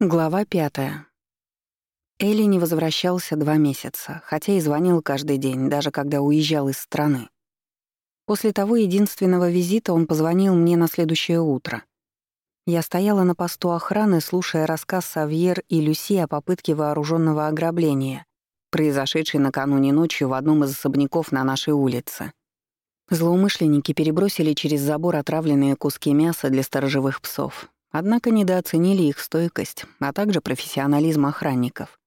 Глава пятая. Элли не возвращался два месяца, хотя и звонил каждый день, даже когда уезжал из страны. После того единственного визита он позвонил мне на следующее утро. Я стояла на посту охраны, слушая рассказ Савьер и Люси о попытке вооруженного ограбления, произошедшей накануне ночью в одном из особняков на нашей улице. Злоумышленники перебросили через забор отравленные куски мяса для сторожевых псов, Однако недооценили их стойкость, а также профессионализм охранников.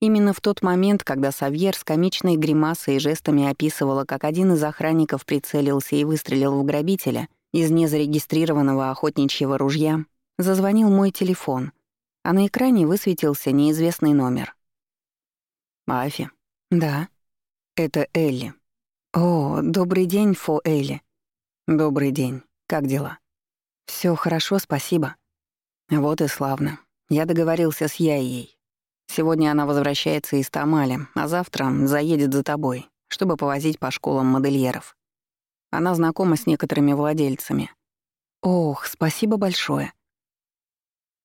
Именно в тот момент, когда Савьер с комичной гримасой и жестами описывала, как один из охранников прицелился и выстрелил в грабителя из незарегистрированного охотничьего ружья, зазвонил мой телефон, а на экране высветился неизвестный номер. «Афи?» «Да». «Это Элли». «О, добрый день, Фо Элли». «Добрый день. Как дела?» Все хорошо, спасибо. Вот и славно. Я договорился с Яей. Сегодня она возвращается из Тамали, а завтра заедет за тобой, чтобы повозить по школам модельеров. Она знакома с некоторыми владельцами. Ох, спасибо большое.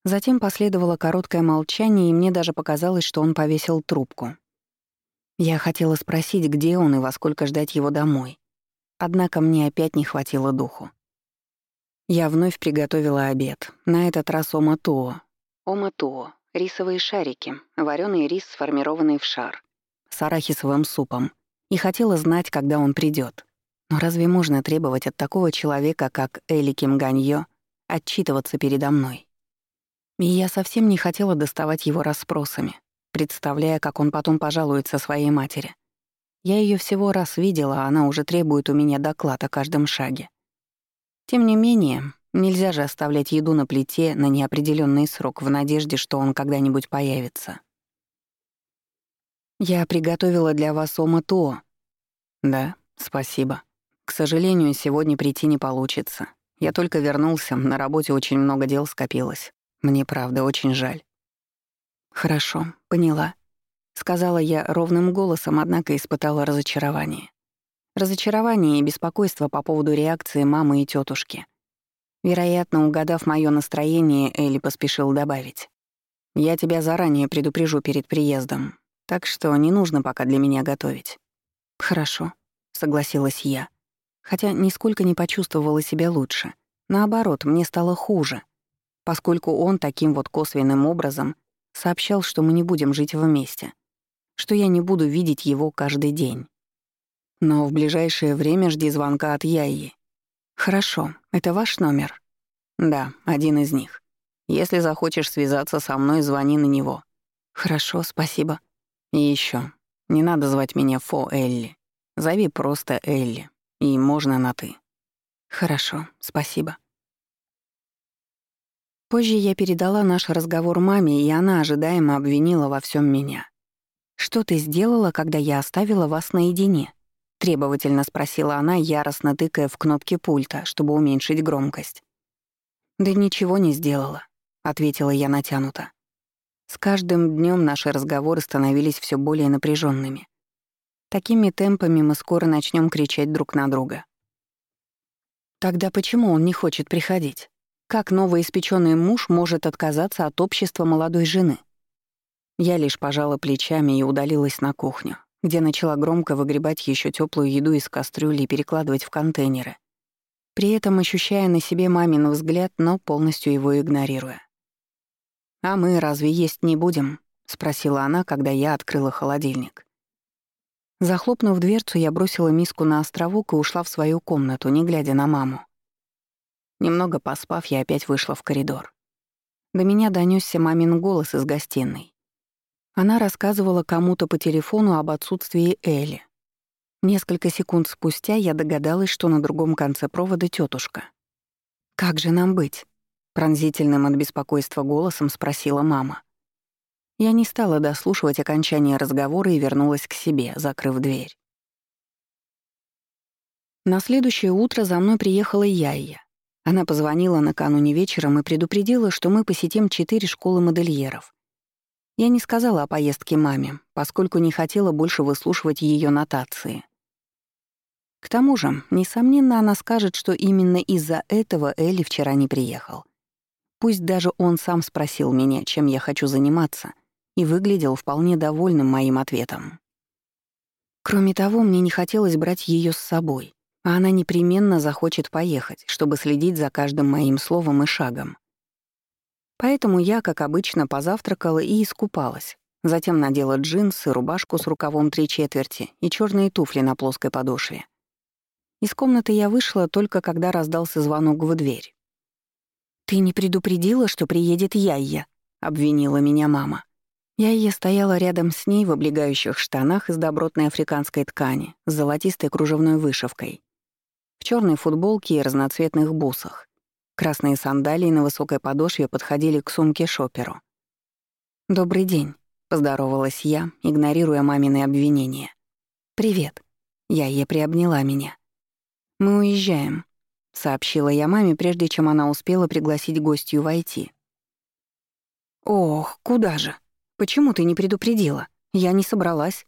Затем последовало короткое молчание, и мне даже показалось, что он повесил трубку. Я хотела спросить, где он и во сколько ждать его домой. Однако мне опять не хватило духу. Я вновь приготовила обед. На этот раз оматуо. Оматуо — рисовые шарики, вареный рис, сформированный в шар, с арахисовым супом. И хотела знать, когда он придет. Но разве можно требовать от такого человека, как Эли Ким Ганьё, отчитываться передо мной? И я совсем не хотела доставать его расспросами, представляя, как он потом пожалуется своей матери. Я ее всего раз видела, а она уже требует у меня доклад о каждом шаге. Тем не менее, нельзя же оставлять еду на плите на неопределенный срок в надежде, что он когда-нибудь появится. «Я приготовила для вас ома-то». «Да, спасибо. К сожалению, сегодня прийти не получится. Я только вернулся, на работе очень много дел скопилось. Мне, правда, очень жаль». «Хорошо, поняла», — сказала я ровным голосом, однако испытала разочарование. Разочарование и беспокойство по поводу реакции мамы и тетушки. Вероятно, угадав мое настроение, Элли поспешил добавить. «Я тебя заранее предупрежу перед приездом, так что не нужно пока для меня готовить». «Хорошо», — согласилась я, хотя нисколько не почувствовала себя лучше. Наоборот, мне стало хуже, поскольку он таким вот косвенным образом сообщал, что мы не будем жить вместе, что я не буду видеть его каждый день. Но в ближайшее время жди звонка от Яи. Хорошо, это ваш номер? Да, один из них. Если захочешь связаться со мной, звони на него. Хорошо, спасибо. И еще, не надо звать меня Фо Элли. Зови просто Элли. И можно на «ты». Хорошо, спасибо. Позже я передала наш разговор маме, и она ожидаемо обвинила во всем меня. «Что ты сделала, когда я оставила вас наедине?» Требовательно спросила она, яростно тыкая в кнопки пульта, чтобы уменьшить громкость. «Да ничего не сделала», — ответила я натянуто. С каждым днем наши разговоры становились все более напряженными. Такими темпами мы скоро начнем кричать друг на друга. Тогда почему он не хочет приходить? Как новоиспеченный муж может отказаться от общества молодой жены? Я лишь пожала плечами и удалилась на кухню, где начала громко выгребать еще теплую еду из кастрюли и перекладывать в контейнеры, при этом ощущая на себе мамин взгляд, но полностью его игнорируя. «А мы разве есть не будем?» — спросила она, когда я открыла холодильник. Захлопнув дверцу, я бросила миску на островок и ушла в свою комнату, не глядя на маму. Немного поспав, я опять вышла в коридор. До меня донесся мамин голос из гостиной. Она рассказывала кому-то по телефону об отсутствии Элли. Несколько секунд спустя я догадалась, что на другом конце провода тетушка. «Как же нам быть?» — пронзительным от беспокойства голосом спросила мама. Я не стала дослушивать окончание разговора и вернулась к себе, закрыв дверь. На следующее утро за мной приехала Яйя. Она позвонила накануне вечером и предупредила, что мы посетим четыре школы модельеров. Я не сказала о поездке маме, поскольку не хотела больше выслушивать ее нотации. К тому же, несомненно, она скажет, что именно из-за этого Элли вчера не приехал. Пусть даже он сам спросил меня, чем я хочу заниматься, и выглядел вполне довольным моим ответом. Кроме того, мне не хотелось брать ее с собой, а она непременно захочет поехать, чтобы следить за каждым моим словом и шагом. Поэтому я, как обычно, позавтракала и искупалась, затем надела джинсы, рубашку с рукавом три четверти и черные туфли на плоской подошве. Из комнаты я вышла только когда раздался звонок в дверь. «Ты не предупредила, что приедет Яйя?» — обвинила меня мама. Яйя стояла рядом с ней в облегающих штанах из добротной африканской ткани с золотистой кружевной вышивкой, в черной футболке и разноцветных бусах. Красные сандалии на высокой подошве подходили к сумке шоперу. «Добрый день», — поздоровалась я, игнорируя мамины обвинения. «Привет». Яйя приобняла меня. «Мы уезжаем. — сообщила я маме, прежде чем она успела пригласить гостью войти. «Ох, куда же? Почему ты не предупредила? Я не собралась».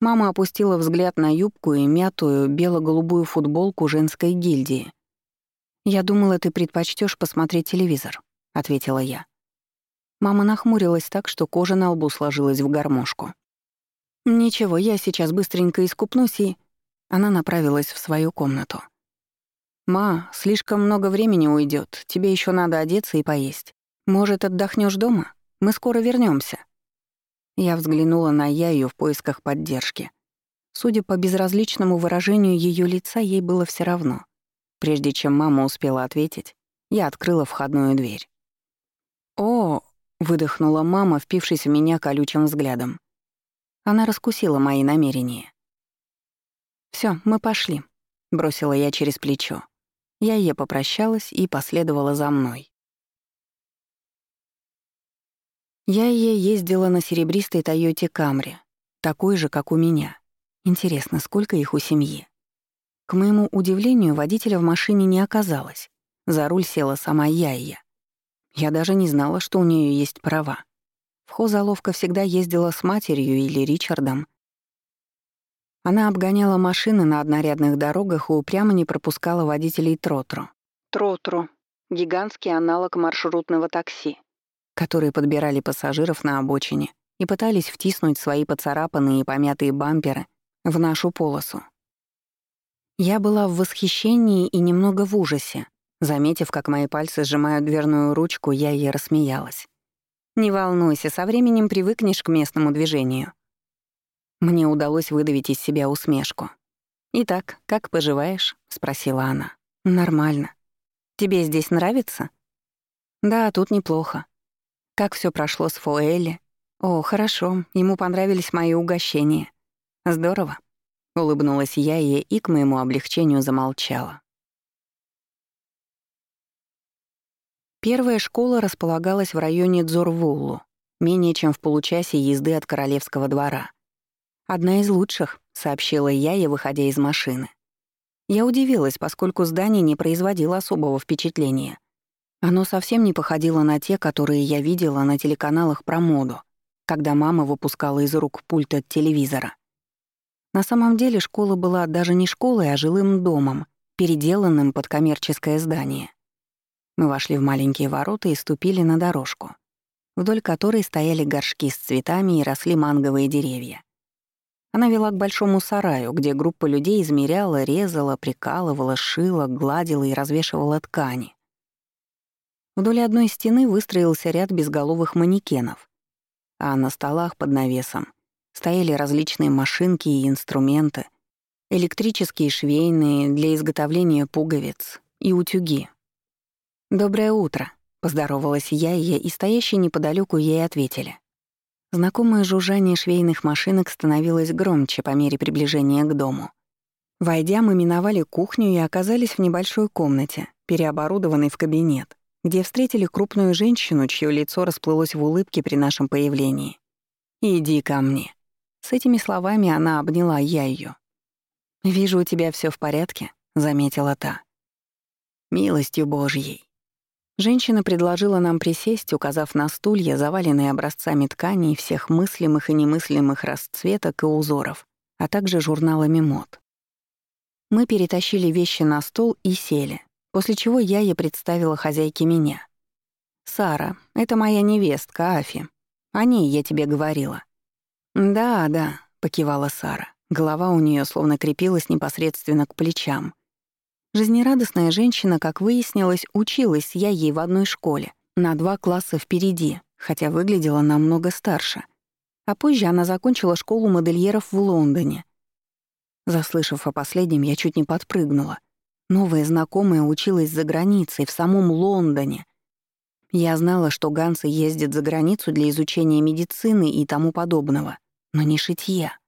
Мама опустила взгляд на юбку и мятую бело-голубую футболку женской гильдии. «Я думала, ты предпочтёшь посмотреть телевизор», — ответила я. Мама нахмурилась так, что кожа на лбу сложилась в гармошку. «Ничего, я сейчас быстренько искупнусь и...» Она направилась в свою комнату. «Ма, слишком много времени уйдет. Тебе еще надо одеться и поесть. Может, отдохнешь дома? Мы скоро вернемся. Я взглянула на Яю в поисках поддержки. Судя по безразличному выражению ее лица, ей было все равно. Прежде чем мама успела ответить, я открыла входную дверь. «О!» — выдохнула мама, впившись в меня колючим взглядом. Она раскусила мои намерения. Все, мы пошли», — бросила я через плечо. Я ей попрощалась и последовала за мной. Я ей ездила на серебристой Тойоте Камри, такой же, как у меня. Интересно, сколько их у семьи? К моему удивлению, водителя в машине не оказалось. За руль села сама Яйя. Я даже не знала, что у нее есть права. В хозаловка всегда ездила с матерью или Ричардом, она обгоняла машины на однорядных дорогах и упрямо не пропускала водителей Тротру. Тротру — гигантский аналог маршрутного такси, которые подбирали пассажиров на обочине и пытались втиснуть свои поцарапанные и помятые бамперы в нашу полосу. Я была в восхищении и немного в ужасе. Заметив, как мои пальцы сжимают дверную ручку, я ей рассмеялась. «Не волнуйся, со временем привыкнешь к местному движению», мне удалось выдавить из себя усмешку. «Итак, как поживаешь?» — спросила она. «Нормально. Тебе здесь нравится?» «Да, тут неплохо. Как все прошло с Фоэли?» «О, хорошо, ему понравились мои угощения. Здорово». Улыбнулась я ей и к моему облегчению замолчала. Первая школа располагалась в районе Дзорвуллу, менее чем в получасе езды от королевского двора — «Одна из лучших», — сообщила я ей, выходя из машины. Я удивилась, поскольку здание не производило особого впечатления. Оно совсем не походило на те, которые я видела на телеканалах про моду, когда мама выпускала из рук пульт от телевизора. На самом деле школа была даже не школой, а жилым домом, переделанным под коммерческое здание. Мы вошли в маленькие ворота и ступили на дорожку, вдоль которой стояли горшки с цветами и росли манговые деревья. Она вела к большому сараю, где группа людей измеряла, резала, прикалывала, шила, гладила и развешивала ткани. Вдоль одной стены выстроился ряд безголовых манекенов, а на столах под навесом стояли различные машинки и инструменты, электрические швейные для изготовления пуговиц и утюги. «Доброе утро», — поздоровалась я, и, и стоящие неподалеку ей ответили. Знакомое жужжание швейных машинок становилось громче по мере приближения к дому. Войдя, мы миновали кухню и оказались в небольшой комнате, переоборудованной в кабинет, где встретили крупную женщину, чье лицо расплылось в улыбке при нашем появлении. «Иди ко мне». С этими словами она обняла я ее. «Вижу, у тебя все в порядке», — заметила та. «Милостью Божьей», Женщина предложила нам присесть, указав на стулья, заваленные образцами тканей всех мыслимых и немыслимых расцветок и узоров, а также журналами мод. Мы перетащили вещи на стол и сели, после чего я ей представила хозяйке меня. «Сара, это моя невестка, Афи. О ней я тебе говорила». «Да, да», — покивала Сара. Голова у нее словно крепилась непосредственно к плечам. Жизнерадостная женщина, как выяснилось, училась я ей в одной школе, на два класса впереди, хотя выглядела намного старше. А позже она закончила школу модельеров в Лондоне. Заслышав о последнем, я чуть не подпрыгнула. Новая знакомая училась за границей, в самом Лондоне. Я знала, что Ганса ездит за границу для изучения медицины и тому подобного, но не шитья.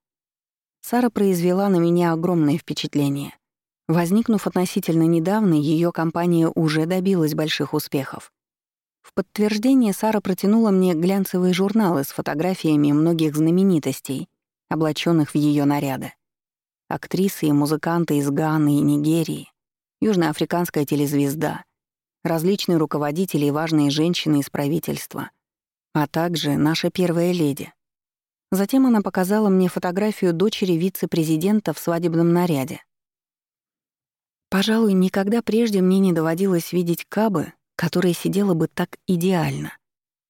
Сара произвела на меня огромное впечатление. Возникнув относительно недавно, ее компания уже добилась больших успехов. В подтверждение Сара протянула мне глянцевые журналы с фотографиями многих знаменитостей, облаченных в ее наряды. Актрисы и музыканты из Ганы и Нигерии, южноафриканская телезвезда, различные руководители и важные женщины из правительства, а также наша первая леди. Затем она показала мне фотографию дочери вице-президента в свадебном наряде. Пожалуй, никогда прежде мне не доводилось видеть Кабы, которая сидела бы так идеально.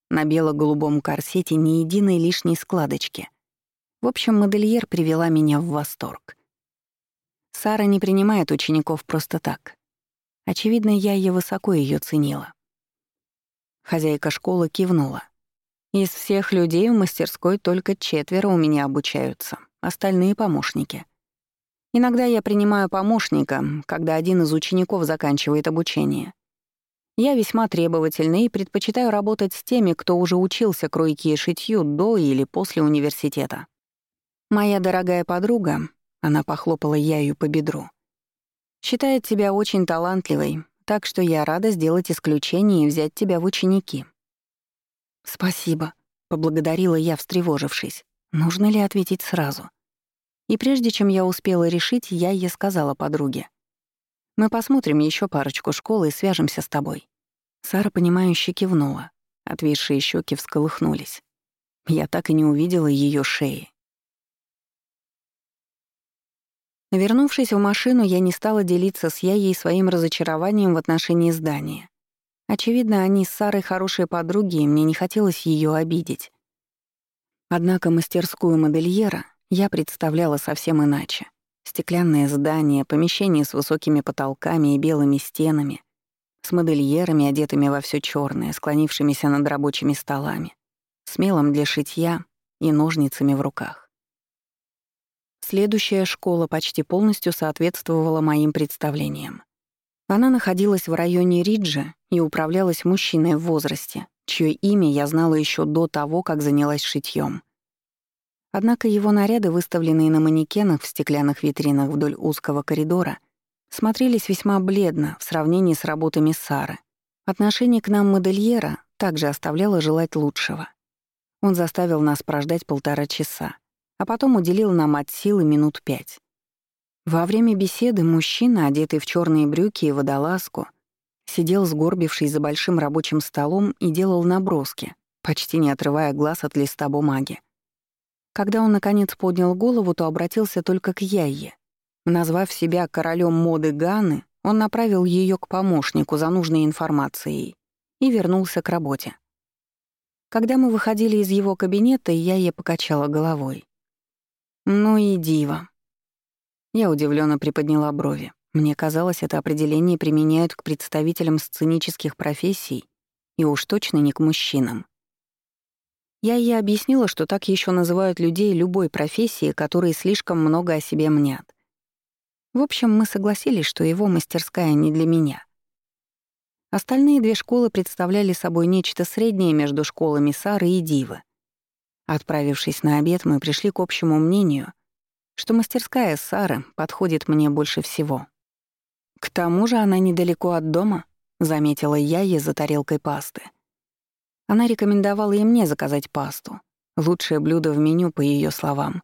На бело-голубом корсете ни единой лишней складочки. В общем, модельер привела меня в восторг. Сара не принимает учеников просто так. Очевидно, я ее высоко ее ценила. Хозяйка школы кивнула. Из всех людей в мастерской только четверо у меня обучаются, остальные — помощники. Иногда я принимаю помощника, когда один из учеников заканчивает обучение — я весьма требовательна и предпочитаю работать с теми, кто уже учился кройке и шитью до или после университета. Моя дорогая подруга, она похлопала Яю по бедру, считает тебя очень талантливой, так что я рада сделать исключение и взять тебя в ученики. Спасибо, поблагодарила я, встревожившись. Нужно ли ответить сразу? И прежде чем я успела решить, я ей сказала подруге. Мы посмотрим еще парочку школ и свяжемся с тобой». Сара, понимающе кивнула. Отвисшие щеки всколыхнулись. Я так и не увидела ее шеи. Вернувшись в машину, я не стала делиться с Яей своим разочарованием в отношении здания. Очевидно, они с Сарой хорошие подруги, и мне не хотелось ее обидеть. Однако мастерскую модельера я представляла совсем иначе. Стеклянное здание, помещение с высокими потолками и белыми стенами, с модельерами, одетыми во все черное, склонившимися над рабочими столами, смелым для шитья и ножницами в руках. Следующая школа почти полностью соответствовала моим представлениям. Она находилась в районе Риджа и управлялась мужчиной в возрасте, чье имя я знала еще до того, как занялась шитьем. Однако его наряды, выставленные на манекенах в стеклянных витринах вдоль узкого коридора, смотрелись весьма бледно в сравнении с работами Сары. Отношение к нам модельера также оставляло желать лучшего. Он заставил нас прождать полтора часа, а потом уделил нам от силы минут пять. Во время беседы мужчина, одетый в черные брюки и водолазку, сидел сгорбившись за большим рабочим столом и делал наброски, почти не отрывая глаз от листа бумаги. Когда он, наконец, поднял голову, то обратился только к Яйе. Назвав себя королем моды Ганы, он направил ее к помощнику за нужной информацией и вернулся к работе. Когда мы выходили из его кабинета, Яйе покачала головой. «Ну и дива». Я удивленно приподняла брови. Мне казалось, это определение применяют к представителям сценических профессий и уж точно не к мужчинам. Я ей объяснила, что так еще называют людей любой профессии, которые слишком много о себе мнят. В общем, мы согласились, что его мастерская не для меня. Остальные две школы представляли собой нечто среднее между школами Сары и Дивы. Отправившись на обед, мы пришли к общему мнению, что мастерская Сары подходит мне больше всего. К тому же она недалеко от дома, заметила я ей за тарелкой пасты. Она рекомендовала и мне заказать пасту. Лучшее блюдо в меню, по ее словам.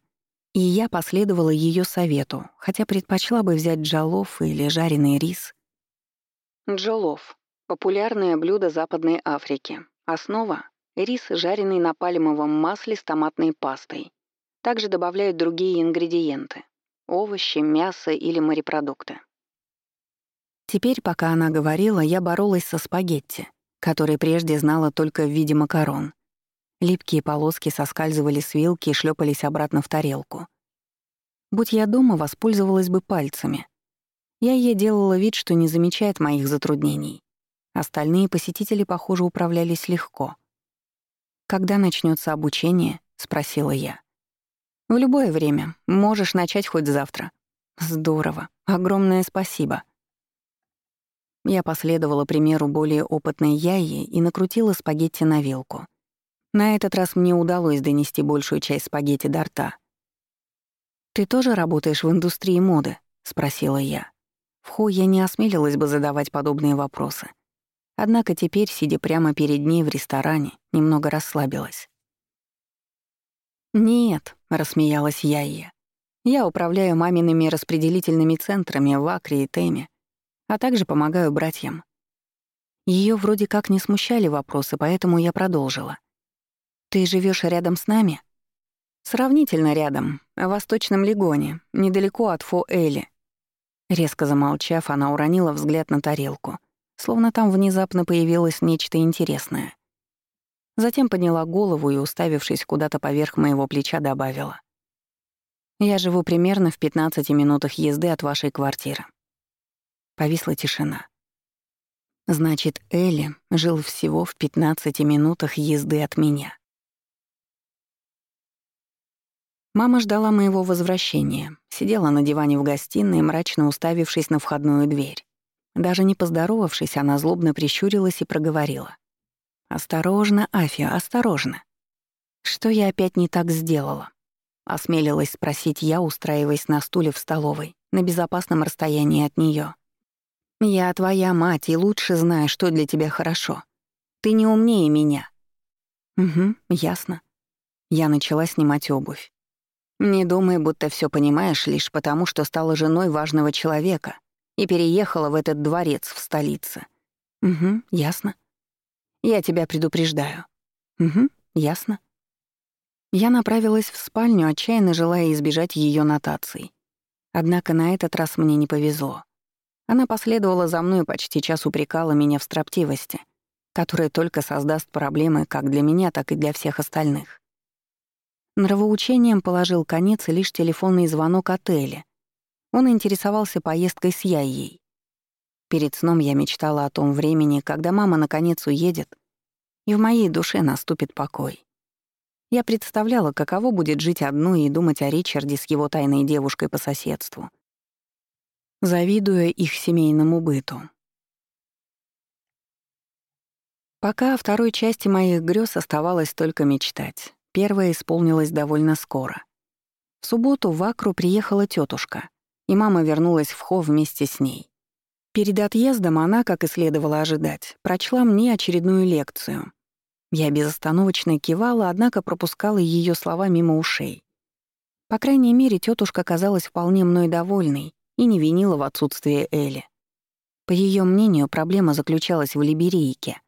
И я последовала ее совету, хотя предпочла бы взять джалов или жареный рис. Джолов — популярное блюдо Западной Африки. Основа — рис, жареный на пальмовом масле с томатной пастой. Также добавляют другие ингредиенты — овощи, мясо или морепродукты. Теперь, пока она говорила, я боролась со спагетти — который прежде знала только в виде макарон. Липкие полоски соскальзывали с вилки и шлепались обратно в тарелку. Будь я дома, воспользовалась бы пальцами. Я ей делала вид, что не замечает моих затруднений. Остальные посетители, похоже, управлялись легко. «Когда начнется обучение?» — спросила я. «В любое время. Можешь начать хоть завтра». «Здорово. Огромное спасибо». Я последовала примеру более опытной Яи и накрутила спагетти на вилку. На этот раз мне удалось донести большую часть спагетти до рта. «Ты тоже работаешь в индустрии моды?» — спросила я. В Хо я не осмелилась бы задавать подобные вопросы. Однако теперь, сидя прямо перед ней в ресторане, немного расслабилась. «Нет», — рассмеялась я ей. «Я управляю мамиными распределительными центрами в Акре и Теме, а также помогаю братьям». Ее вроде как не смущали вопросы, поэтому я продолжила. «Ты живешь рядом с нами?» «Сравнительно рядом, в Восточном Легоне, недалеко от Фо-Эли». Резко замолчав, она уронила взгляд на тарелку, словно там внезапно появилось нечто интересное. Затем подняла голову и, уставившись куда-то поверх моего плеча, добавила. «Я живу примерно в 15 минутах езды от вашей квартиры». Повисла тишина. Значит, Элли жил всего в 15 минутах езды от меня. Мама ждала моего возвращения, сидела на диване в гостиной, мрачно уставившись на входную дверь. Даже не поздоровавшись, она злобно прищурилась и проговорила. «Осторожно, Афия, осторожно. Что я опять не так сделала?» Осмелилась спросить я, устраиваясь на стуле в столовой, на безопасном расстоянии от нее. «Я твоя мать и лучше знаю, что для тебя хорошо. Ты не умнее меня». «Угу, ясно». Я начала снимать обувь. Не думай, будто все понимаешь лишь потому, что стала женой важного человека и переехала в этот дворец в столице. Угу, ясно. Я тебя предупреждаю. Угу, ясно. Я направилась в спальню, отчаянно желая избежать ее нотаций. Однако на этот раз мне не повезло. Она последовала за мной почти час упрекала меня в строптивости, которая только создаст проблемы как для меня, так и для всех остальных. Нравоучением положил конец лишь телефонный звонок отеля. Он интересовался поездкой с Яей. Перед сном я мечтала о том времени, когда мама наконец уедет, и в моей душе наступит покой. Я представляла, каково будет жить одной и думать о Ричарде с его тайной девушкой по соседству, завидуя их семейному быту. Пока о второй части моих грез оставалось только мечтать. Первая исполнилась довольно скоро. В субботу в Акру приехала тетушка, и мама вернулась в Хо вместе с ней. Перед отъездом она, как и следовало ожидать, прочла мне очередную лекцию. Я безостановочно кивала, однако пропускала ее слова мимо ушей. По крайней мере, тетушка казалась вполне мной довольной и не винила в отсутствии Эли. По ее мнению, проблема заключалась в либерийке.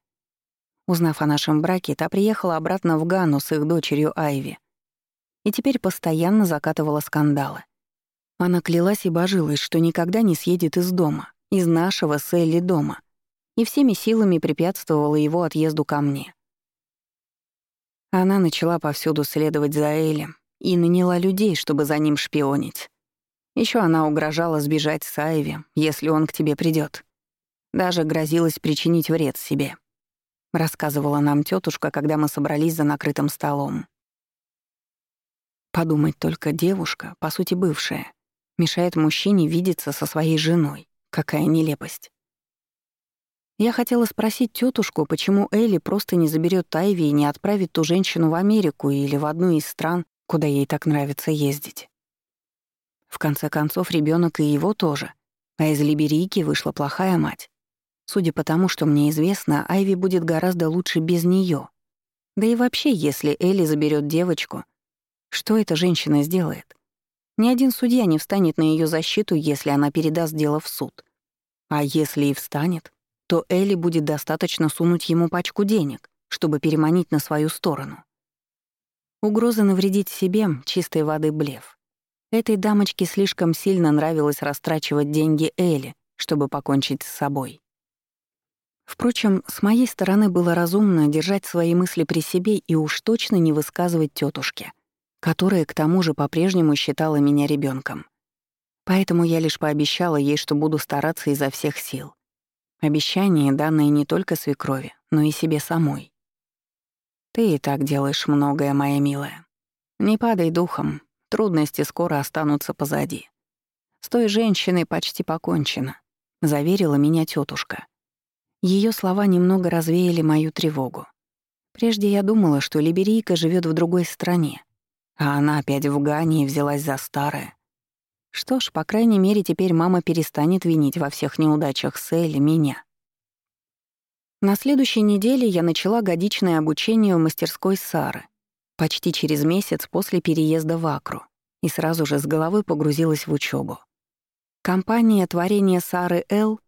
Узнав о нашем браке, та приехала обратно в Гану с их дочерью Айви и теперь постоянно закатывала скандалы. Она клялась и божилась, что никогда не съедет из дома, из нашего с Элли дома, и всеми силами препятствовала его отъезду ко мне. Она начала повсюду следовать за Элли и наняла людей, чтобы за ним шпионить. Еще она угрожала сбежать с Айви, если он к тебе придет. Даже грозилась причинить вред себе. Рассказывала нам тетушка, когда мы собрались за накрытым столом. Подумать только, девушка, по сути бывшая, мешает мужчине видеться со своей женой. Какая нелепость. Я хотела спросить тетушку, почему Элли просто не заберет Тайви и не отправит ту женщину в Америку или в одну из стран, куда ей так нравится ездить. В конце концов, ребенок и его тоже. А из Либерийки вышла плохая мать. Судя по тому, что мне известно, Айви будет гораздо лучше без нее. Да и вообще, если Элли заберет девочку, что эта женщина сделает? Ни один судья не встанет на ее защиту, если она передаст дело в суд. А если и встанет, то Элли будет достаточно сунуть ему пачку денег, чтобы переманить на свою сторону. Угроза навредить себе — чистой воды блеф. Этой дамочке слишком сильно нравилось растрачивать деньги Элли, чтобы покончить с собой. Впрочем, с моей стороны было разумно держать свои мысли при себе и уж точно не высказывать тетушке, которая к тому же по-прежнему считала меня ребенком. Поэтому я лишь пообещала ей, что буду стараться изо всех сил. Обещание, данное не только свекрови, но и себе самой. Ты и так делаешь многое, моя милая. Не падай духом, трудности скоро останутся позади. С той женщиной почти покончено, заверила меня тетушка. Ее слова немного развеяли мою тревогу. Прежде я думала, что либерийка живет в другой стране, а она опять в Гане и взялась за старое. Что ж, по крайней мере, теперь мама перестанет винить во всех неудачах Сэлли меня. На следующей неделе я начала годичное обучение в мастерской Сары, почти через месяц после переезда в Акру, и сразу же с головой погрузилась в учебу. Компания творения Сары Л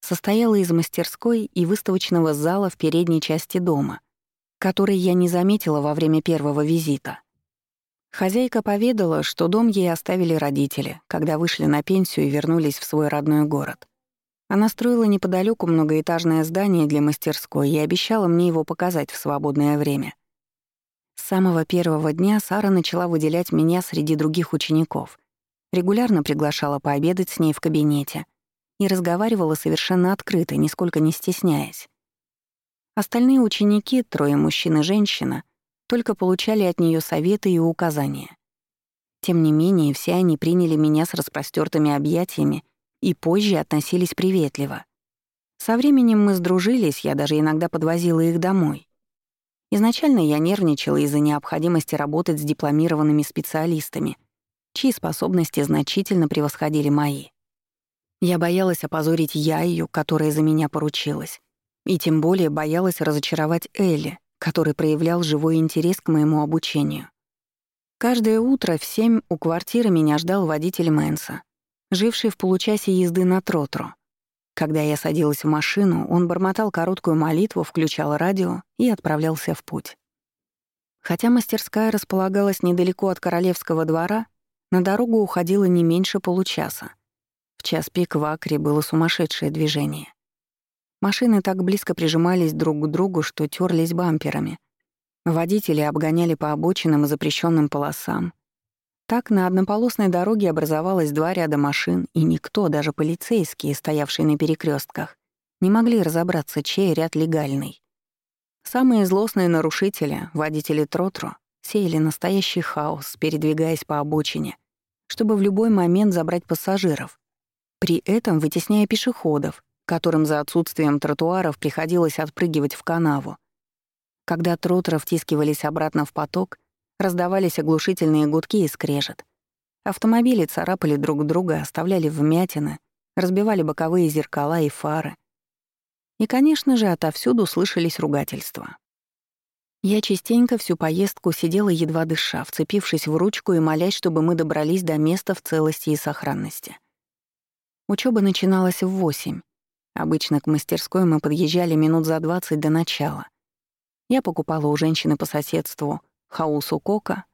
состояла из мастерской и выставочного зала в передней части дома, который я не заметила во время первого визита. Хозяйка поведала, что дом ей оставили родители, когда вышли на пенсию и вернулись в свой родной город. Она строила неподалеку многоэтажное здание для мастерской и обещала мне его показать в свободное время. С самого первого дня Сара начала выделять меня среди других учеников, регулярно приглашала пообедать с ней в кабинете и разговаривала совершенно открыто, нисколько не стесняясь. Остальные ученики, трое мужчин и женщина, только получали от нее советы и указания. Тем не менее, все они приняли меня с распростертыми объятиями и позже относились приветливо. Со временем мы сдружились, я даже иногда подвозила их домой. Изначально я нервничала из-за необходимости работать с дипломированными специалистами, чьи способности значительно превосходили мои. Я боялась опозорить Яю, которая за меня поручилась, и тем более боялась разочаровать Элли, который проявлял живой интерес к моему обучению. Каждое утро в семь у квартиры меня ждал водитель Мэнса, живший в получасе езды на Тротру. Когда я садилась в машину, он бормотал короткую молитву, включал радио и отправлялся в путь. Хотя мастерская располагалась недалеко от королевского двора, на дорогу уходило не меньше получаса. В час пик в Акре было сумасшедшее движение. Машины так близко прижимались друг к другу, что терлись бамперами. Водители обгоняли по обочинам и запрещенным полосам. Так на однополосной дороге образовалось два ряда машин, и никто, даже полицейские, стоявшие на перекрестках, не могли разобраться, чей ряд легальный. Самые злостные нарушители, водители Тротро, сеяли настоящий хаос, передвигаясь по обочине, чтобы в любой момент забрать пассажиров, при этом вытесняя пешеходов, которым за отсутствием тротуаров приходилось отпрыгивать в канаву. Когда тротры втискивались обратно в поток, раздавались оглушительные гудки и скрежет. Автомобили царапали друг друга, оставляли вмятины, разбивали боковые зеркала и фары. И, конечно же, отовсюду слышались ругательства. Я частенько всю поездку сидела едва дыша, вцепившись в ручку и молясь, чтобы мы добрались до места в целости и сохранности. Учеба начиналась в восемь. Обычно к мастерской мы подъезжали минут за двадцать до начала. Я покупала у женщины по соседству хаусу кока.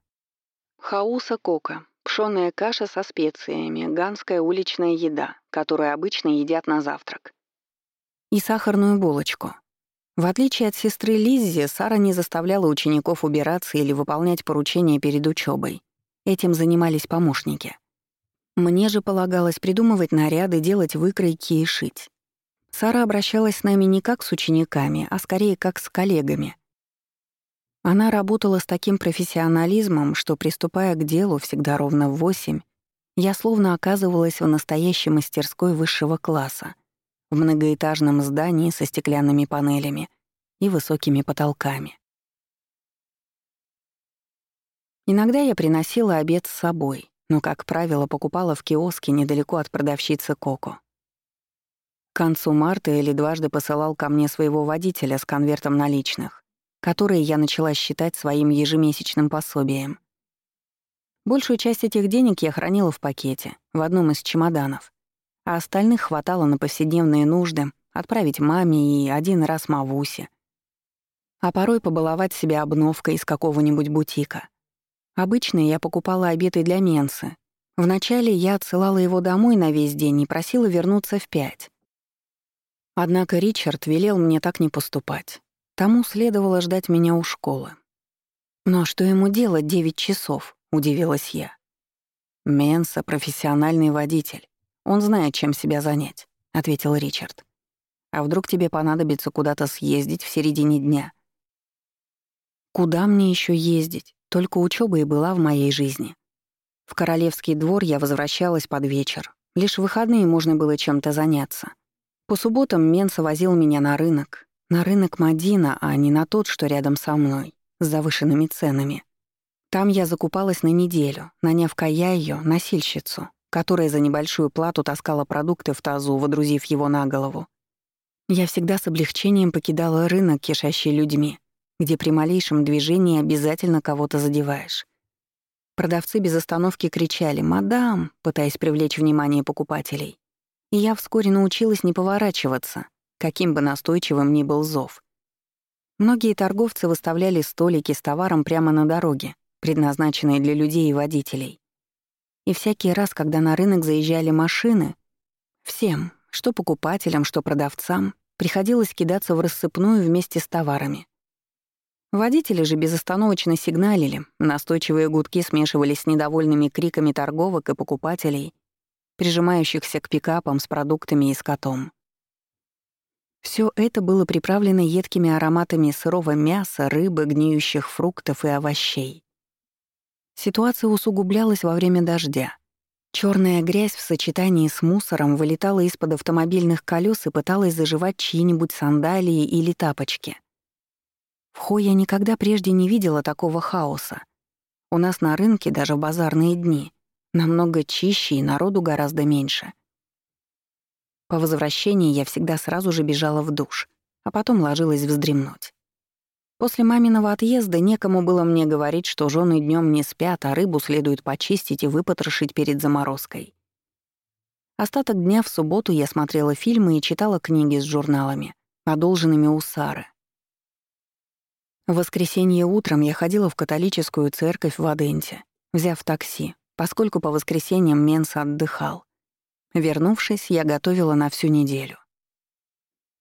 Хауса кока — пшёная каша со специями, ганская уличная еда, которую обычно едят на завтрак. И сахарную булочку — в отличие от сестры Лиззи, Сара не заставляла учеников убираться или выполнять поручения перед учебой. Этим занимались помощники. Мне же полагалось придумывать наряды, делать выкройки и шить. Сара обращалась с нами не как с учениками, а скорее как с коллегами. Она работала с таким профессионализмом, что, приступая к делу всегда ровно в восемь, я словно оказывалась в настоящей мастерской высшего класса, в многоэтажном здании со стеклянными панелями и высокими потолками. Иногда я приносила обед с собой, но, как правило, покупала в киоске недалеко от продавщицы Коко. К концу марта Эли дважды посылал ко мне своего водителя с конвертом наличных, которые я начала считать своим ежемесячным пособием. Большую часть этих денег я хранила в пакете, в одном из чемоданов, а остальных хватало на повседневные нужды, отправить маме и один раз Мавусе. А порой побаловать себя обновкой из какого-нибудь бутика. Обычно я покупала обеды для Менсы. Вначале я отсылала его домой на весь день и просила вернуться в пять. Однако Ричард велел мне так не поступать. Тому следовало ждать меня у школы. «Ну а что ему делать девять часов?» — удивилась я. «Менса — профессиональный водитель. Он знает, чем себя занять», — ответил Ричард. «А вдруг тебе понадобится куда-то съездить в середине дня?» «Куда мне еще ездить? Только учеба и была в моей жизни. В Королевский двор я возвращалась под вечер. Лишь в выходные можно было чем-то заняться. По субботам Менса возил меня на рынок. На рынок Мадина, а не на тот, что рядом со мной, с завышенными ценами. Там я закупалась на неделю, наняв ее носильщицу, которая за небольшую плату таскала продукты в тазу, водрузив его на голову. Я всегда с облегчением покидала рынок, кишащий людьми, где при малейшем движении обязательно кого-то задеваешь. Продавцы без остановки кричали «Мадам!», пытаясь привлечь внимание покупателей. И я вскоре научилась не поворачиваться, каким бы настойчивым ни был зов. Многие торговцы выставляли столики с товаром прямо на дороге, предназначенные для людей и водителей. И всякий раз, когда на рынок заезжали машины, всем, что покупателям, что продавцам, приходилось кидаться в рассыпную вместе с товарами. Водители же безостановочно сигналили, настойчивые гудки смешивались с недовольными криками торговок и покупателей, прижимающихся к пикапам с продуктами и скотом. Все это было приправлено едкими ароматами сырого мяса, рыбы, гниющих фруктов и овощей. Ситуация усугублялась во время дождя. Черная грязь в сочетании с мусором вылетала из-под автомобильных колес и пыталась заживать чьи-нибудь сандалии или тапочки. В Хо я никогда прежде не видела такого хаоса. У нас на рынке даже в базарные дни намного чище и народу гораздо меньше. По возвращении я всегда сразу же бежала в душ, а потом ложилась вздремнуть. После маминого отъезда некому было мне говорить, что жены днем не спят, а рыбу следует почистить и выпотрошить перед заморозкой. Остаток дня в субботу я смотрела фильмы и читала книги с журналами, одолженными у Сары. В воскресенье утром я ходила в католическую церковь в Аденте, взяв такси, поскольку по воскресеньям Менса отдыхал. Вернувшись, я готовила на всю неделю.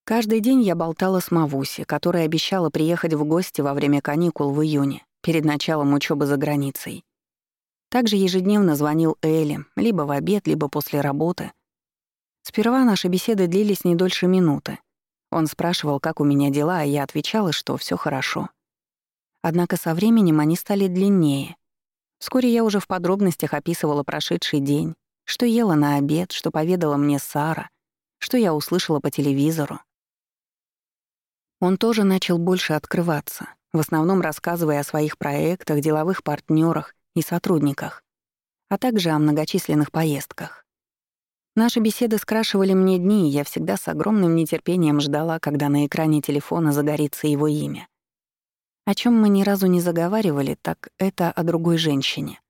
Каждый день я болтала с Мавуси, которая обещала приехать в гости во время каникул в июне, перед началом учебы за границей. Также ежедневно звонил Элли, либо в обед, либо после работы. Сперва наши беседы длились не дольше минуты. Он спрашивал, как у меня дела, а я отвечала, что все хорошо. Однако со временем они стали длиннее, Вскоре я уже в подробностях описывала прошедший день, что ела на обед, что поведала мне Сара, что я услышала по телевизору. Он тоже начал больше открываться, в основном рассказывая о своих проектах, деловых партнерах и сотрудниках, а также о многочисленных поездках. Наши беседы скрашивали мне дни, и я всегда с огромным нетерпением ждала, когда на экране телефона загорится его имя. О чем мы ни разу не заговаривали, так это о другой женщине.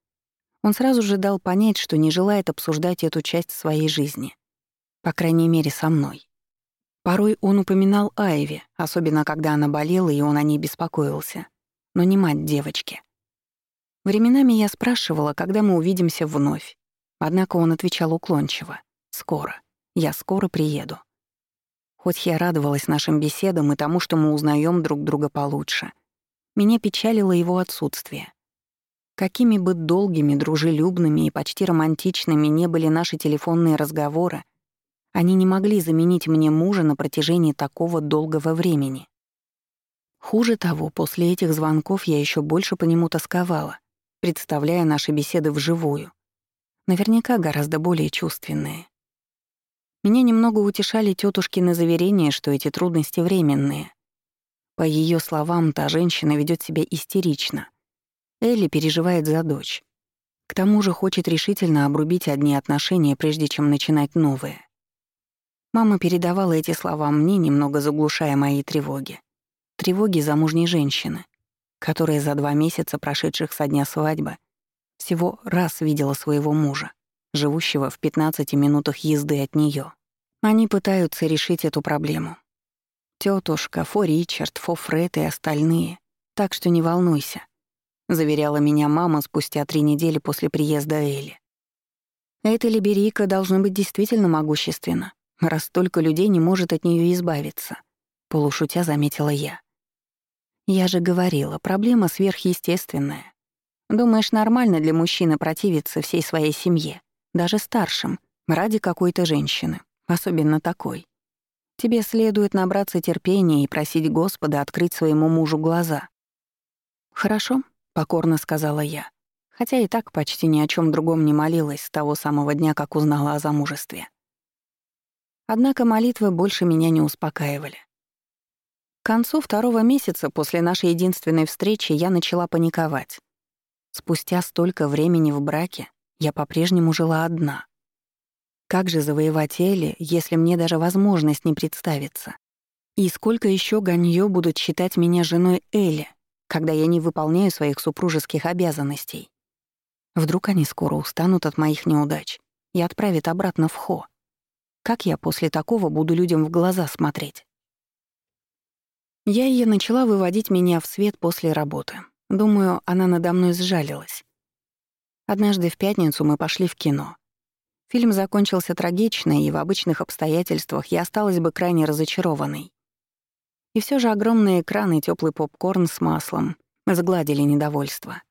Он сразу же дал понять, что не желает обсуждать эту часть своей жизни. По крайней мере, со мной. Порой он упоминал Айви, особенно когда она болела, и он о ней беспокоился. Но не мать девочки. Временами я спрашивала, когда мы увидимся вновь. Однако он отвечал уклончиво. «Скоро. Я скоро приеду». Хоть я радовалась нашим беседам и тому, что мы узнаем друг друга получше, меня печалило его отсутствие. Какими бы долгими, дружелюбными и почти романтичными не были наши телефонные разговоры, они не могли заменить мне мужа на протяжении такого долгого времени. Хуже того, после этих звонков я еще больше по нему тосковала, представляя наши беседы вживую. Наверняка гораздо более чувственные. Меня немного утешали тетушкины заверения, что эти трудности временные, по ее словам, та женщина ведет себя истерично. Элли переживает за дочь. К тому же хочет решительно обрубить одни отношения, прежде чем начинать новые. Мама передавала эти слова мне, немного заглушая мои тревоги. Тревоги замужней женщины, которая за два месяца, прошедших со дня свадьбы, всего раз видела своего мужа, живущего в 15 минутах езды от нее. Они пытаются решить эту проблему, Тетушка, Фо Ричард, Фо Фред и остальные. Так что не волнуйся», — заверяла меня мама спустя три недели после приезда Элли. «Эта либерийка должна быть действительно могущественна. раз столько людей не может от нее избавиться», — полушутя заметила я. «Я же говорила, проблема сверхъестественная. Думаешь, нормально для мужчины противиться всей своей семье, даже старшим, ради какой-то женщины, особенно такой? Тебе следует набраться терпения и просить Господа открыть своему мужу глаза». «Хорошо», — покорно сказала я, хотя и так почти ни о чем другом не молилась с того самого дня, как узнала о замужестве. Однако молитвы больше меня не успокаивали. К концу второго месяца после нашей единственной встречи я начала паниковать. Спустя столько времени в браке я по-прежнему жила одна. Как же завоевать Элли, если мне даже возможность не представится? И сколько еще ганьё будут считать меня женой Элли, когда я не выполняю своих супружеских обязанностей? Вдруг они скоро устанут от моих неудач и отправят обратно в Хо. Как я после такого буду людям в глаза смотреть? Я ее начала выводить меня в свет после работы. Думаю, она надо мной сжалилась. Однажды в пятницу мы пошли в кино. Фильм закончился трагично, и в обычных обстоятельствах я осталась бы крайне разочарованной. И все же огромные экраны и теплый попкорн с маслом сгладили недовольство.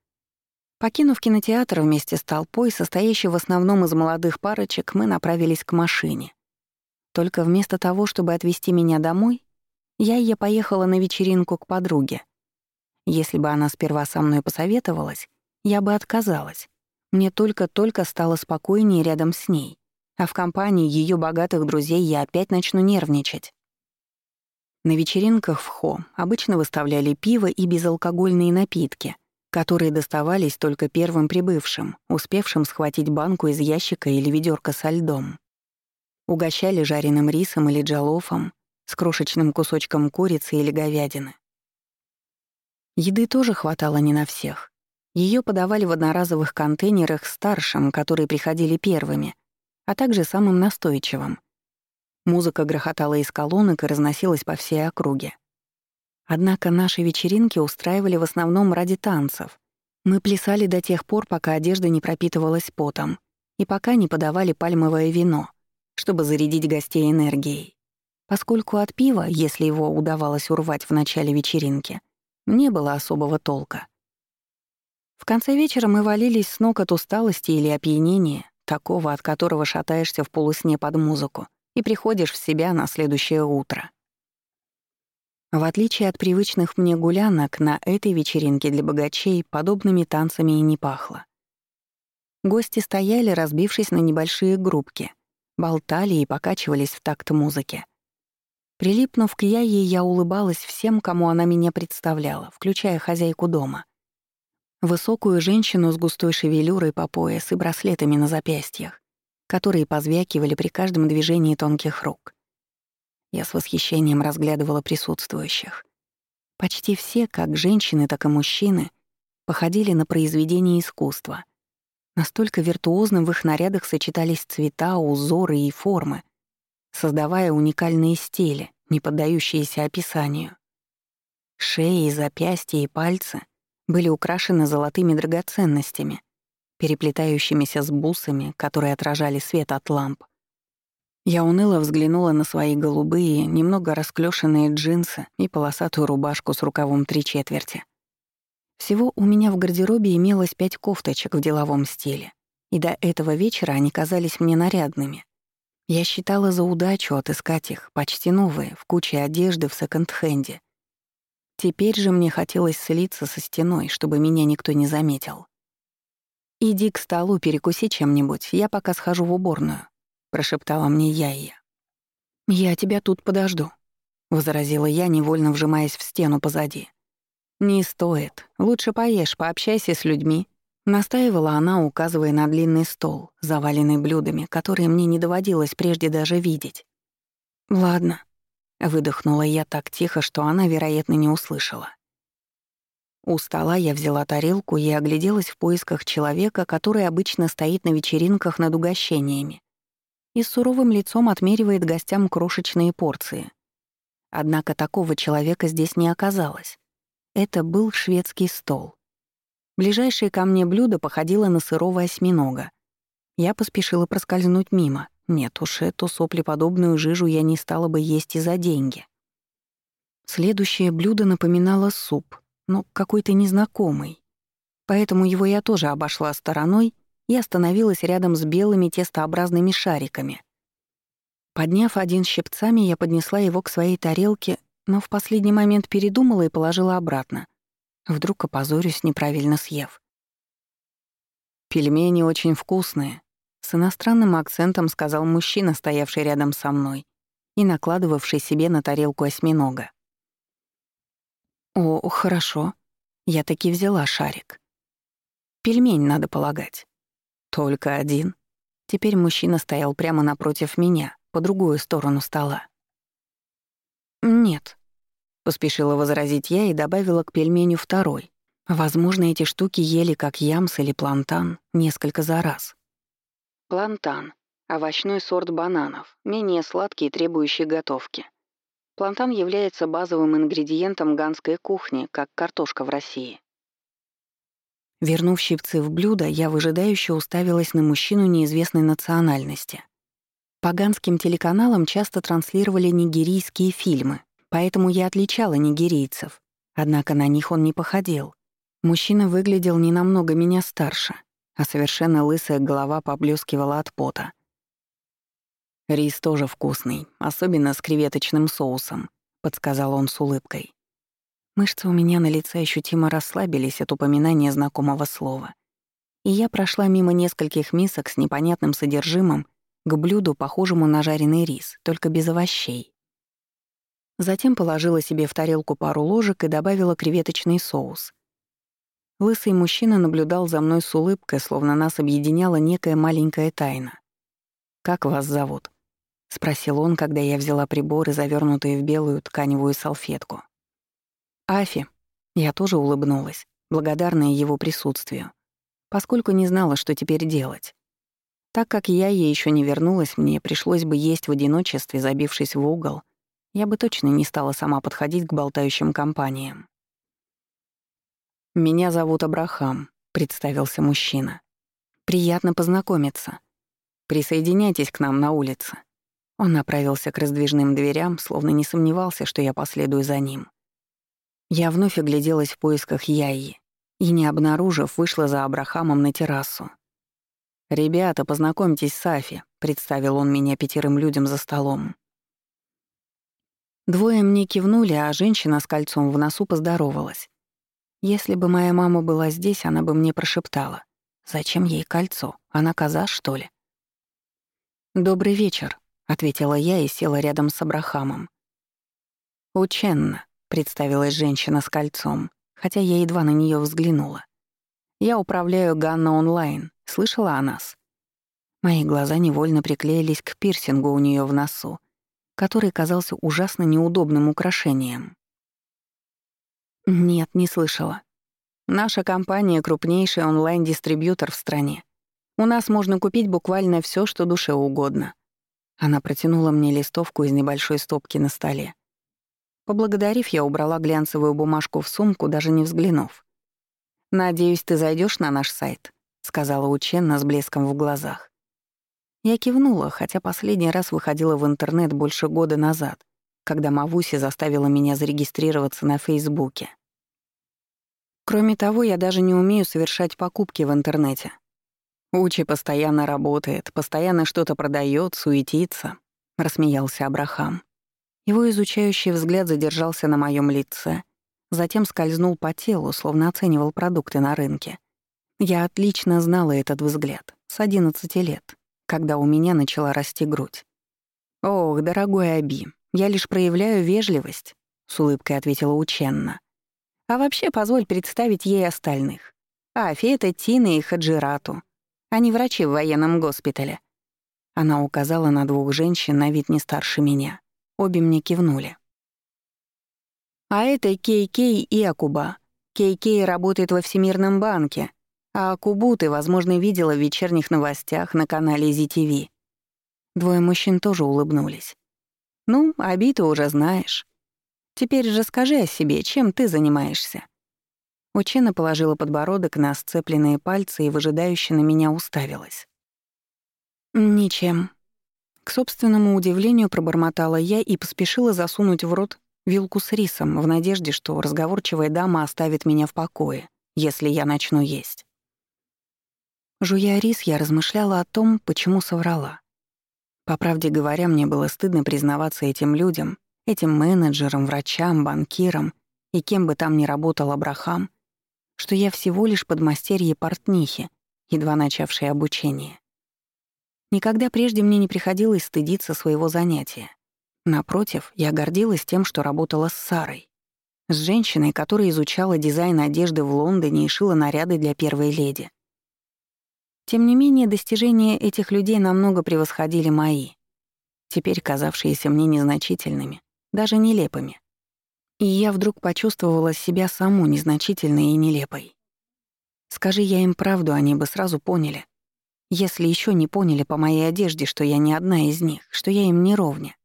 Покинув кинотеатр вместе с толпой, состоящей в основном из молодых парочек, мы направились к машине. Только вместо того, чтобы отвезти меня домой, я и поехала на вечеринку к подруге. Если бы она сперва со мной посоветовалась, я бы отказалась. Мне только-только стало спокойнее рядом с ней, а в компании ее богатых друзей я опять начну нервничать. На вечеринках в Хо обычно выставляли пиво и безалкогольные напитки, которые доставались только первым прибывшим, успевшим схватить банку из ящика или ведерко со льдом. Угощали жареным рисом или джалофом, с крошечным кусочком курицы или говядины. Еды тоже хватало не на всех, ее подавали в одноразовых контейнерах старшим, которые приходили первыми, а также самым настойчивым. Музыка грохотала из колонок и разносилась по всей округе. Однако наши вечеринки устраивали в основном ради танцев. Мы плясали до тех пор, пока одежда не пропитывалась потом, и пока не подавали пальмовое вино, чтобы зарядить гостей энергией. Поскольку от пива, если его удавалось урвать в начале вечеринки, не было особого толка — в конце вечера мы валились с ног от усталости или опьянения, такого, от которого шатаешься в полусне под музыку и приходишь в себя на следующее утро. В отличие от привычных мне гулянок, на этой вечеринке для богачей подобными танцами и не пахло. Гости стояли, разбившись на небольшие группки, болтали и покачивались в такт музыки. Прилипнув к Яе, я улыбалась всем, кому она меня представляла, включая хозяйку дома. Высокую женщину с густой шевелюрой по пояс и браслетами на запястьях, которые позвякивали при каждом движении тонких рук. Я с восхищением разглядывала присутствующих. Почти все, как женщины, так и мужчины, походили на произведения искусства. Настолько виртуозным в их нарядах сочетались цвета, узоры и формы, создавая уникальные стили, не поддающиеся описанию. Шеи, запястья и пальцы были украшены золотыми драгоценностями, переплетающимися с бусами, которые отражали свет от ламп. Я уныло взглянула на свои голубые, немного расклешенные джинсы и полосатую рубашку с рукавом три четверти. Всего у меня в гардеробе имелось пять кофточек в деловом стиле, и до этого вечера они казались мне нарядными. Я считала за удачу отыскать их, почти новые, в куче одежды в секонд-хенде, Теперь же мне хотелось слиться со стеной, чтобы меня никто не заметил. «Иди к столу, перекуси чем-нибудь, я пока схожу в уборную», — прошептала мне Яя. «Я тебя тут подожду», — возразила я, невольно вжимаясь в стену позади. «Не стоит. Лучше поешь, пообщайся с людьми», — настаивала она, указывая на длинный стол, заваленный блюдами, которые мне не доводилось прежде даже видеть. «Ладно», Выдохнула я так тихо, что она, вероятно, не услышала. У стола я взяла тарелку и огляделась в поисках человека, который обычно стоит на вечеринках над угощениями и с суровым лицом отмеривает гостям крошечные порции. Однако такого человека здесь не оказалось. Это был шведский стол. Ближайшее ко мне блюдо походило на сырого осьминога. Я поспешила проскользнуть мимо, Нет уж, эту соплеподобную жижу я не стала бы есть и за деньги. Следующее блюдо напоминало суп, но какой-то незнакомый. Поэтому его я тоже обошла стороной и остановилась рядом с белыми тестообразными шариками. Подняв один щипцами, я поднесла его к своей тарелке, но в последний момент передумала и положила обратно. Вдруг опозорюсь, неправильно съев. «Пельмени очень вкусные», — с иностранным акцентом сказал мужчина, стоявший рядом со мной и накладывавший себе на тарелку осьминога. «О, хорошо. Я таки взяла шарик. Пельмень, надо полагать. Только один. Теперь мужчина стоял прямо напротив меня, по другую сторону стола. «Нет», — поспешила возразить я и добавила к пельменю второй. Возможно, эти штуки ели как ямс или плантан несколько за раз. Плантан — овощной сорт бананов, менее сладкий и требующий готовки. Плантан является базовым ингредиентом ганской кухни, как картошка в России. Вернув щипцы в блюдо, я выжидающе уставилась на мужчину неизвестной национальности. По ганским телеканалам часто транслировали нигерийские фильмы, поэтому я отличала нигерийцев. Однако на них он не походил. Мужчина выглядел не намного меня старше, а совершенно лысая голова поблескивала от пота. «Рис тоже вкусный, особенно с креветочным соусом», — подсказал он с улыбкой. Мышцы у меня на лице ощутимо расслабились от упоминания знакомого слова. И я прошла мимо нескольких мисок с непонятным содержимым к блюду, похожему на жареный рис, только без овощей. Затем положила себе в тарелку пару ложек и добавила креветочный соус. Лысый мужчина наблюдал за мной с улыбкой, словно нас объединяла некая маленькая тайна. «Как вас зовут?» — спросил он, когда я взяла приборы, завернутые в белую тканевую салфетку. Афи. Я тоже улыбнулась, благодарная его присутствию, поскольку не знала, что теперь делать. Так как я ей еще не вернулась, мне пришлось бы есть в одиночестве, забившись в угол. Я бы точно не стала сама подходить к болтающим компаниям. «Меня зовут Абрахам», — представился мужчина. «Приятно познакомиться. Присоединяйтесь к нам на улице». Он направился к раздвижным дверям, словно не сомневался, что я последую за ним. Я вновь огляделась в поисках Яи и, не обнаружив, вышла за Абрахамом на террасу. «Ребята, познакомьтесь с Афи», — представил он меня пятерым людям за столом. Двое мне кивнули, а женщина с кольцом в носу поздоровалась. Если бы моя мама была здесь, она бы мне прошептала. «Зачем ей кольцо? Она коза, что ли?» «Добрый вечер», — ответила я и села рядом с Абрахамом. «Ученно», представилась женщина с кольцом, хотя я едва на нее взглянула. «Я управляю Ганна онлайн. Слышала о нас?» Мои глаза невольно приклеились к пирсингу у нее в носу, который казался ужасно неудобным украшением. «Нет, не слышала. Наша компания — крупнейший онлайн-дистрибьютор в стране. У нас можно купить буквально все, что душе угодно». Она протянула мне листовку из небольшой стопки на столе. Поблагодарив, я убрала глянцевую бумажку в сумку, даже не взглянув. «Надеюсь, ты зайдешь на наш сайт», — сказала ученно с блеском в глазах. Я кивнула, хотя последний раз выходила в интернет больше года назад, когда Мавуси заставила меня зарегистрироваться на Фейсбуке. Кроме того, я даже не умею совершать покупки в интернете. Учи постоянно работает, постоянно что-то продает, суетится, рассмеялся Абрахам. Его изучающий взгляд задержался на моем лице, затем скользнул по телу, словно оценивал продукты на рынке. Я отлично знала этот взгляд с 11 лет, когда у меня начала расти грудь. «Ох, дорогой Аби, я лишь проявляю вежливость», — с улыбкой ответила ученно. «А вообще позволь представить ей остальных. Это Тина и Хаджирату. Они врачи в военном госпитале». Она указала на двух женщин на вид не старше меня. Обе мне кивнули. А это Кей-Кей и Акуба. Кей-Кей работает во Всемирном банке, а Акубу ты, возможно, видела в вечерних новостях на канале ZTV. Двое мужчин тоже улыбнулись. «Ну, Аби ты уже знаешь. Теперь же скажи о себе, чем ты занимаешься?» Учена положила подбородок на сцепленные пальцы и выжидающе на меня уставилась. «Ничем», К собственному удивлению пробормотала я и поспешила засунуть в рот вилку с рисом в надежде, что разговорчивая дама оставит меня в покое, если я начну есть. Жуя рис, я размышляла о том, почему соврала. По правде говоря, мне было стыдно признаваться этим людям, этим менеджерам, врачам, банкирам и кем бы там ни работал Абрахам, что я всего лишь подмастерье портнихи, едва начавшей обучение. Никогда прежде мне не приходилось стыдиться своего занятия. Напротив, я гордилась тем, что работала с Сарой. С женщиной, которая изучала дизайн одежды в Лондоне и шила наряды для первой леди. Тем не менее, достижения этих людей намного превосходили мои, теперь казавшиеся мне незначительными, даже нелепыми. И я вдруг почувствовала себя саму незначительной и нелепой. Скажи я им правду, они бы сразу поняли, если еще не поняли по моей одежде, что я не одна из них, что я им не ровня.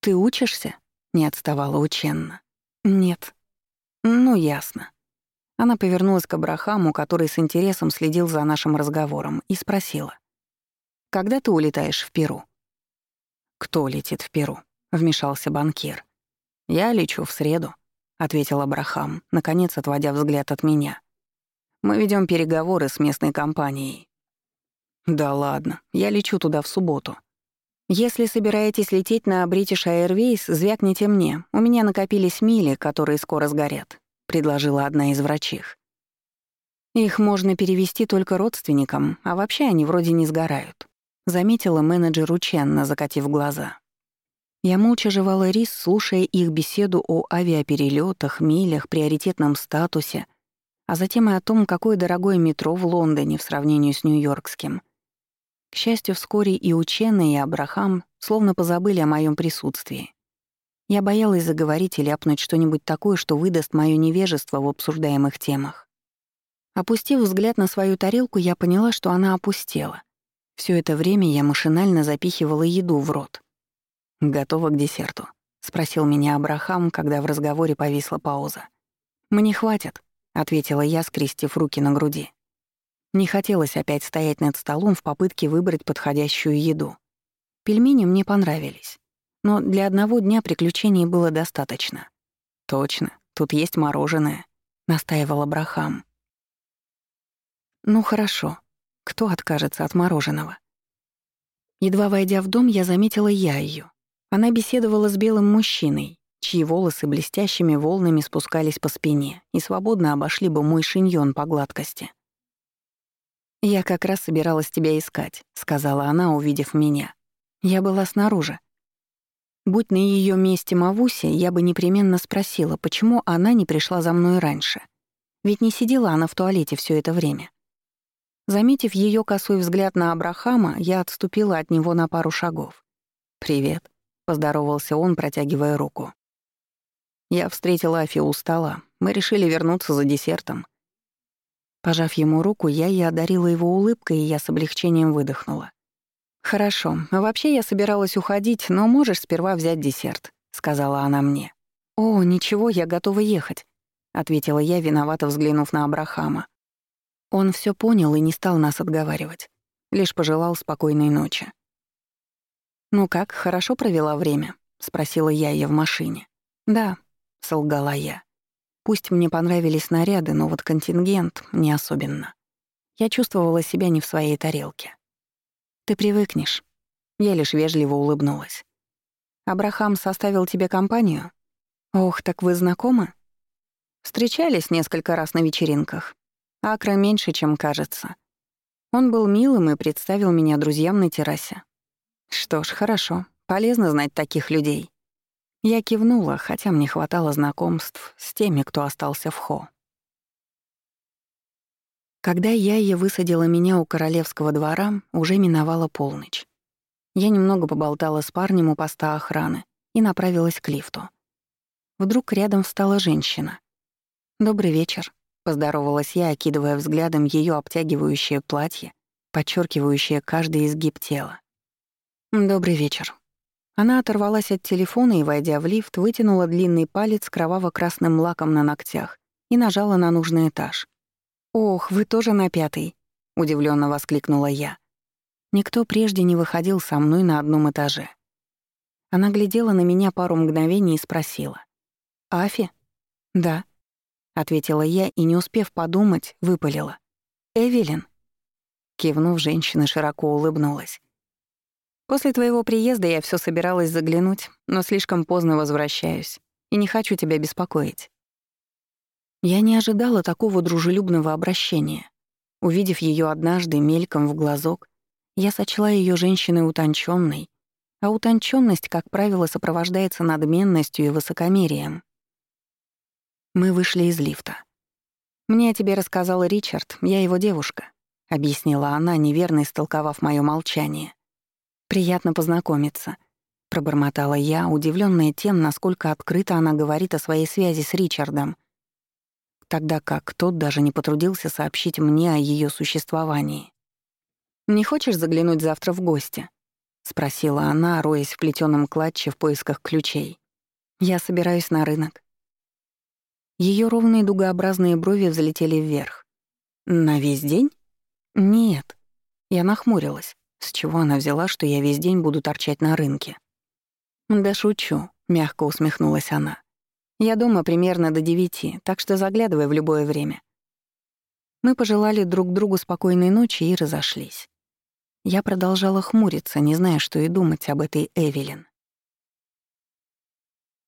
«Ты учишься?» — не отставала ученно. «Нет». «Ну, ясно». Она повернулась к Абрахаму, который с интересом следил за нашим разговором, и спросила. «Когда ты улетаешь в Перу?» «Кто летит в Перу?» — вмешался банкир. «Я лечу в среду», — ответил Абрахам, наконец отводя взгляд от меня. «Мы ведем переговоры с местной компанией. «Да ладно, я лечу туда в субботу. Если собираетесь лететь на British Airways, звякните мне. У меня накопились мили, которые скоро сгорят», — предложила одна из врачих. «Их можно перевести только родственникам, а вообще они вроде не сгорают», — заметила менеджер ученно, закатив глаза. Я молча жевала рис, слушая их беседу о авиаперелетах, милях, приоритетном статусе, а затем и о том, какое дорогое метро в Лондоне в сравнении с нью-йоркским — к счастью, вскоре и Учена, и Абрахам словно позабыли о моем присутствии. Я боялась заговорить и ляпнуть что-нибудь такое, что выдаст моё невежество в обсуждаемых темах. Опустив взгляд на свою тарелку, я поняла, что она опустела. Все это время я машинально запихивала еду в рот. «Готова к десерту?» — спросил меня Абрахам, когда в разговоре повисла пауза. «Мне хватит», — ответила я, скрестив руки на груди. Не хотелось опять стоять над столом в попытке выбрать подходящую еду. Пельмени мне понравились. Но для одного дня приключений было достаточно. «Точно, тут есть мороженое», — настаивал Абрахам. «Ну хорошо. Кто откажется от мороженого?» Едва войдя в дом, я заметила Яю. Она беседовала с белым мужчиной, чьи волосы блестящими волнами спускались по спине и свободно обошли бы мой шиньон по гладкости. «Я как раз собиралась тебя искать», — сказала она, увидев меня. Я была снаружи. Будь на ее месте Мавуси, я бы непременно спросила, почему она не пришла за мной раньше. Ведь не сидела она в туалете все это время. Заметив ее косой взгляд на Абрахама, я отступила от него на пару шагов. «Привет», — поздоровался он, протягивая руку. Я встретила Афи у стола. Мы решили вернуться за десертом. Пожав ему руку, я и одарила его улыбкой, и я с облегчением выдохнула. «Хорошо. Вообще я собиралась уходить, но можешь сперва взять десерт», — сказала она мне. «О, ничего, я готова ехать», — ответила я, виновато взглянув на Абрахама. Он все понял и не стал нас отговаривать, лишь пожелал спокойной ночи. «Ну как, хорошо провела время?» — спросила я ее в машине. «Да», — солгала я. Пусть мне понравились наряды, но вот контингент — не особенно. Я чувствовала себя не в своей тарелке. «Ты привыкнешь». Я лишь вежливо улыбнулась. «Абрахам составил тебе компанию?» «Ох, так вы знакомы?» Встречались несколько раз на вечеринках. Акра меньше, чем кажется. Он был милым и представил меня друзьям на террасе. Что ж, хорошо. Полезно знать таких людей. Я кивнула, хотя мне хватало знакомств с теми, кто остался в Хо. Когда Яя высадила меня у королевского двора, уже миновала полночь. Я немного поболтала с парнем у поста охраны и направилась к лифту. Вдруг рядом встала женщина. «Добрый вечер», — поздоровалась я, окидывая взглядом ее обтягивающее платье, подчеркивающее каждый изгиб тела. «Добрый вечер», она оторвалась от телефона и, войдя в лифт, вытянула длинный палец кроваво-красным лаком на ногтях и нажала на нужный этаж. «Ох, вы тоже на пятый!» — удивленно воскликнула я. Никто прежде не выходил со мной на одном этаже. Она глядела на меня пару мгновений и спросила. «Афи?» «Да», — ответила я и, не успев подумать, выпалила. «Эвелин?» Кивнув, женщина широко улыбнулась. «После твоего приезда я все собиралась заглянуть, но слишком поздно возвращаюсь и не хочу тебя беспокоить». Я не ожидала такого дружелюбного обращения. Увидев ее однажды мельком в глазок, я сочла ее женщиной утонченной, а утонченность, как правило, сопровождается надменностью и высокомерием. Мы вышли из лифта. «Мне о тебе рассказал Ричард, я его девушка», — объяснила она, неверно истолковав мое молчание. «Приятно познакомиться», — пробормотала я, удивленная тем, насколько открыто она говорит о своей связи с Ричардом, тогда как тот даже не потрудился сообщить мне о ее существовании. «Не хочешь заглянуть завтра в гости?» — спросила она, роясь в плетёном клатче в поисках ключей. «Я собираюсь на рынок». Ее ровные дугообразные брови взлетели вверх. «На весь день?» «Нет». Я нахмурилась. С чего она взяла, что я весь день буду торчать на рынке? «Да шучу», — мягко усмехнулась она. «Я дома примерно до девяти, так что заглядывай в любое время». Мы пожелали друг другу спокойной ночи и разошлись. Я продолжала хмуриться, не зная, что и думать об этой Эвелин.